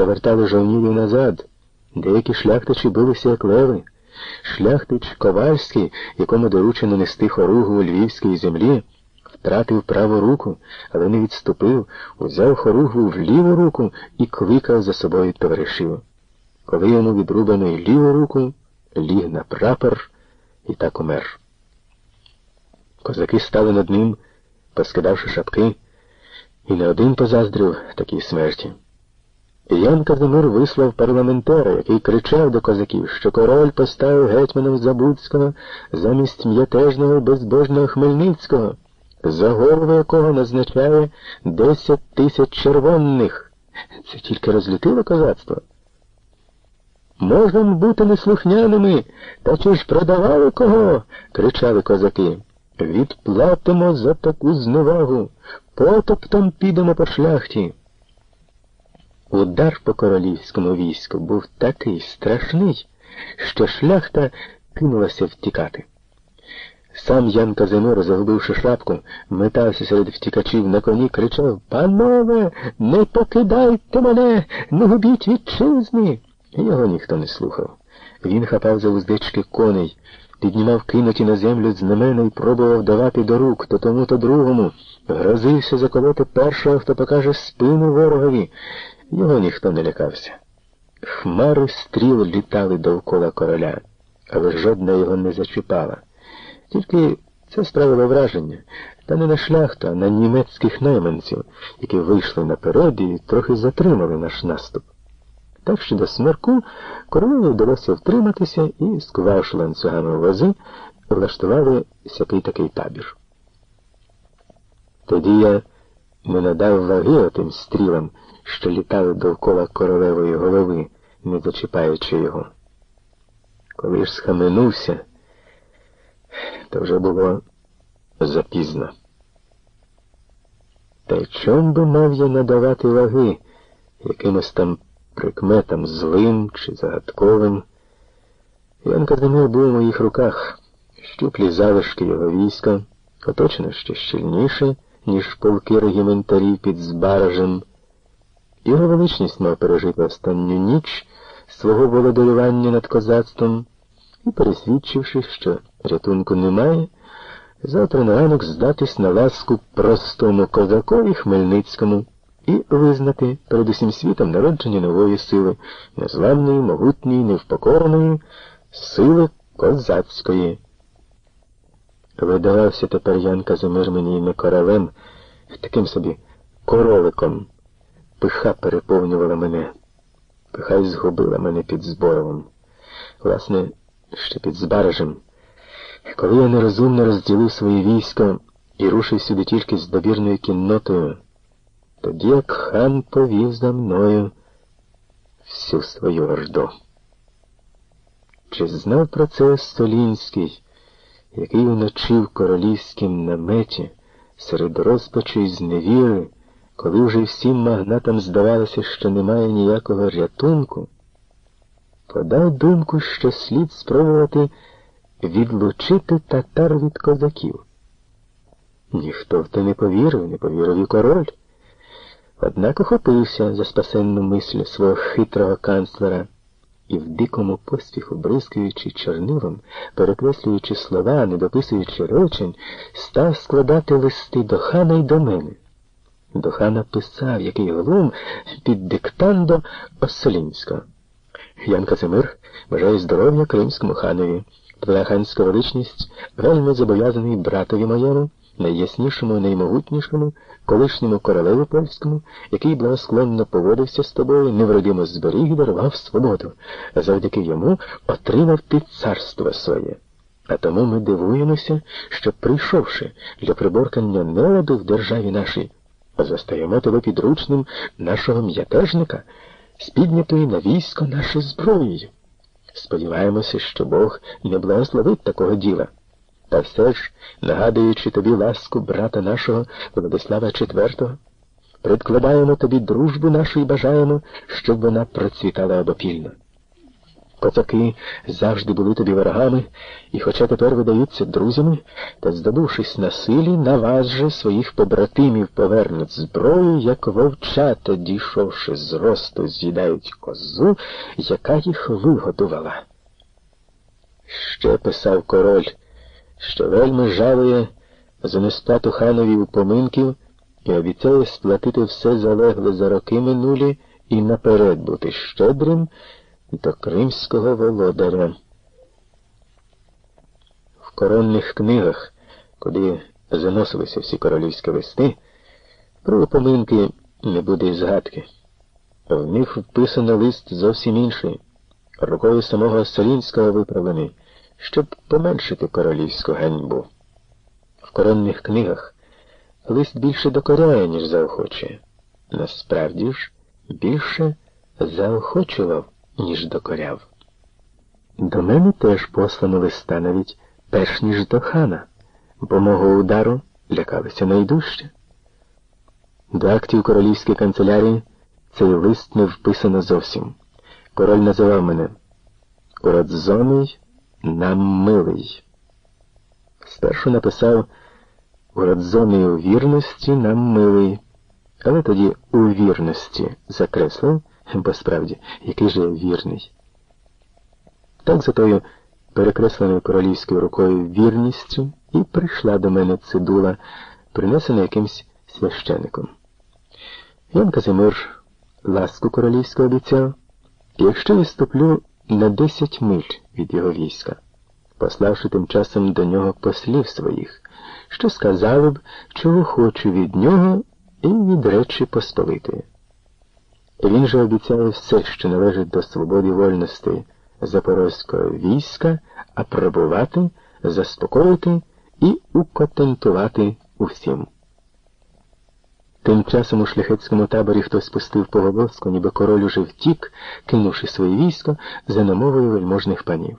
завертали жовнівів назад. Деякі шляхтичі билися як леви. Шляхтич Ковальський, якому доручено нести хоругу у львівській землі, втратив праву руку, але не відступив, узяв хоругву в ліву руку і кликав за собою товаришів. Коли йому відрубано й ліву руку, ліг на прапор і так умер. Козаки стали над ним, поскидавши шапки, і не один позаздрив такій смерті. Ян Казимир вислав парламентера, який кричав до козаків, що король поставив гетьманом Забудського замість м'ятежного безбожного Хмельницького, за голову якого назначає десять тисяч червонних. Це тільки розлютило козацтво. Можем бути неслухняними, та чи ж продавали кого? кричали козаки. Відплатимо за таку зневагу, потоптом підемо по шляхті. Удар по королівському війську був такий страшний, що шляхта кинулася втікати. Сам Ян Казимир, загубивши шапку, метався серед втікачів на коні, кричав Панове, не покидайте мене, не губіть вітчизни. Його ніхто не слухав. Він хапав за уздечки коней, піднімав кинуті на землю знамена і пробував давати до рук то тому, то другому, грозився заколоти першого, хто покаже спину ворогові. Його ніхто не лякався. Хмари стріл літали довкола короля, але жодна його не зачіпала. Тільки це справило враження, та не на шляхту, а на німецьких найманців, які вийшли наперед і трохи затримали наш наступ. Так що до смерку королеві вдалося втриматися і, скувавши ланцюгами вози, влаштували сякий такий табір. Тоді я не надав ваги отим стрілам, що літали довкола королевої голови, не зачіпаючи його. Коли ж схаменувся, то вже було запізно. Та й чом би мав я надавати ваги якимось там прикметам злим чи загадковим? Ян Казимир був у моїх руках, щуплі залишки його війська, оточено ще щільніше, ніж полки регіментарів під Збаражем. Його величність мав пережити останню ніч свого володарювання над козацтвом і, пересвідчивши, що рятунку немає, завтра на ранок здатись на ласку простому козакові Хмельницькому і визнати перед усім світом народження нової сили, незламної, могутньої, невпокореної сили козацької. Видавався тепер Ян Казимир мені не королем, таким собі короликом. Пиха переповнювала мене. Пиха й згубила мене під Зборовом. Власне, ще під Збаражем. Коли я нерозумно розділив своє військо і рушив сюди тільки з добірною кіннотою, тоді як хан повів за мною всю свою орду. Чи знав про це Столінський, який вночі в королівськім наметі серед розпачу й зневіри, коли вже всім магнатам здавалося, що немає ніякого рятунку, подав думку, що слід спробувати відлучити татар від козаків. Ніхто в те не повірив, не повірив і король. Однак охопився за спасенну мислю свого хитрого канцлера і в дикому поспіху, бризкаючи чорнилом, перекреслюючи слова, не дописуючи речень, став складати листи до хана й до мене. До хана писав, який глум під диктандо Оссолінського. Ян Казимир бажає здоров'я кримському ханові. Твоя ханська величність вельми зобов'язаний братові моєму, найяснішому, наймогутнішому, колишньому королеві польському, який благосклонно поводився з тобою, невродимо зберіг і дарував свободу, завдяки йому отримав ти царство своє. А тому ми дивуємося, що, прийшовши для приборкання неладу в державі нашій, застаємо тебе підручним нашого м'ятежника, з піднятої на військо наше зброєю. Сподіваємося, що Бог не благословить такого діла. Та все ж, нагадуючи тобі ласку брата нашого Владислава IV, предкладаємо тобі дружбу нашу і бажаємо, щоб вона процвітала обопільно. Коцаки завжди були тобі ворогами, і, хоча тепер видаються друзями, та, здобувшись на силі, на вас же своїх побратимів повернуть зброю, як вовчата, дійшовши з росту, з'їдають козу, яка їх вигодувала. Ще писав король, що вельми жалує за несплату ханові упоминків і обіцяє сплатити все залегле за роки минулі і наперед бути щедрим до кримського володаря. В коронних книгах, куди заносилися всі королівські листи, про упоминки не буде і згадки. В них вписано лист зовсім інший, рукою самого Солінського виправлений, щоб поменшити королівську ганьбу. В коронних книгах лист більше докоряє, ніж заохочує. Насправді ж більше заохочував ніж докоряв. До мене теж послано листа навіть перш ніж до хана, бо мого удару лякалися найдужче. До актів королівської канцелярії цей лист не вписано зовсім. Король називав мене Уродзоний нам милий. Спершу написав Уродзоний у вірності нам милий, але тоді у вірності закреслив бо справді, який же я вірний. Так за тою перекресленою королівською рукою вірністю і прийшла до мене цидула, принесена якимсь священником. Ян Казимир ласку королівську обіцяв, якщо я ступлю на десять миль від його війська, пославши тим часом до нього послів своїх, що сказали б, чого хочу від нього і від Речі Посполитої. Він же обіцяє все, що належить до свободи вольності запорозького війська, апробувати, заспокоїти і укотентувати усім. Тим часом у шляхетському таборі хтось пустив поголоску, ніби король уже втік, кинувши своє військо за намовою вельможних панів.